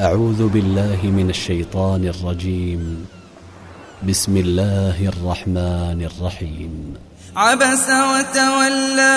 أعوذ بالله من الشيطان الرجيم. بسم الله الرحمن الرحيم. عبس وتولى